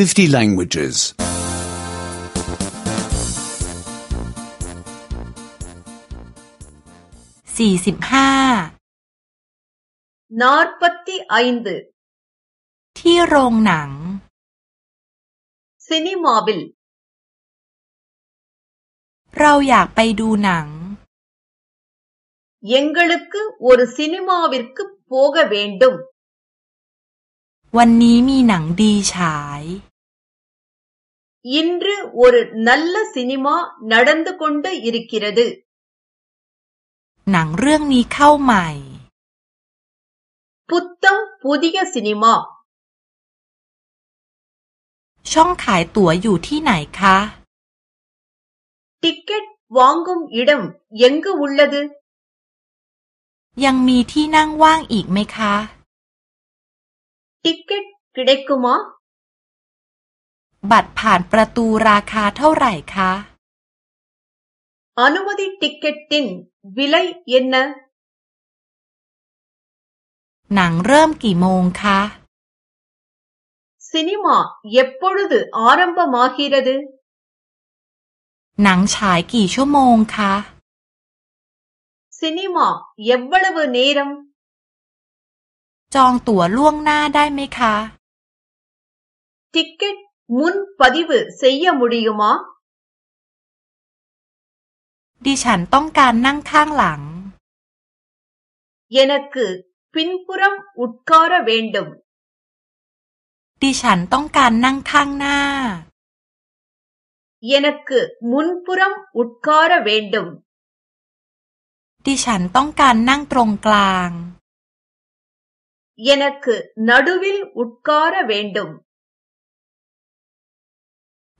50 languages. 45 நாற்பத்தி ஐந்து ที่โรงหนัง சினிமாவில் เราอยากไปดูหนัง எங்களுக்கு ஒரு சினிமாவிற்கு போக வேண்டும் วันนี้มีหนังดี ฉาย இன்று ஒரு நல்ல சினிமா நடந்து கொண்டு இருக்கிறது หนังเรื่องนี้เข้าใหม่ புத்தம் புதிய சினிமா ช่องขายตั๋วอยู่ที่ไหนคะ டிக்கெட் வாங்கும் இடம் எங்கு உள்ளது ยังมีที่นั่งว่างอีกไหมคะ டிக்கெட் கிடைக்குமா บัตรผ่านประตูราคาเท่าไหร่คะ อนุมัติติเก็ติน วิไลเย็นนะหนังเริ่มกี่โมงคะซีนีมาเย็บปุ๊ดอารมปมาฮีระดุหนังฉายกี่ชั่วโมงคะซีนีมาเย็บวัดวเนรมจองตั๋วล่วงหน้าได้ไหมคะ ติ๊กเก็ตมุน் ப த ி வ ு ச ெ ய ย ய முடியுமா ดิฉันต้องการนั่งข้างหลังเยนักพินปุรัมอุดกอระเวนดมดิฉันต้องการนั่งข้างหน้าเยนักมุนปุรัมอุดกอระเวนดมดิฉันต้องการนั่งตรงกลางเยนักนัดูวิลอุดกอระเวนดม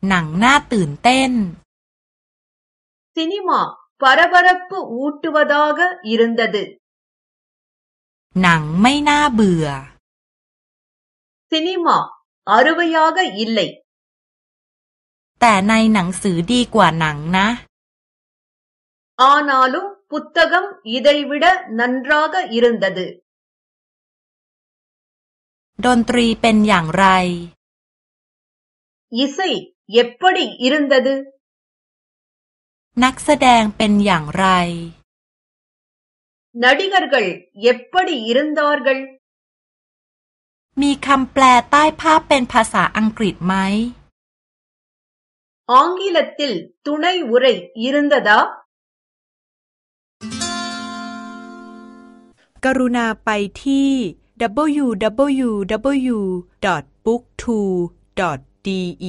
หนังน่าตื่นเต้น சினிமா பரபரப்பு ஊட்டுவதாக இருந்தது หนังไม่น่าเบื่อ சினிமா அருவையாக இல்லை แต่ในหนังสือดีกว่าหนังนะ ஆனாலும் புத்தகம் இதைவிட நன்றாக இருந்தது ดนตรีเป็นอย่างไร இசை เย็บปอดีอิรันดัดนักแสดงเป็นอย่างไรนาดิการ์กลเย็บปอดีอิรันดาอร์กลมีคำแปลใต้ภาพเป็นภาษาอังกฤษไหมองกิลัติลตุนัยวุไรยิรันดาดากรุณาไปที่ www. b o o k t o de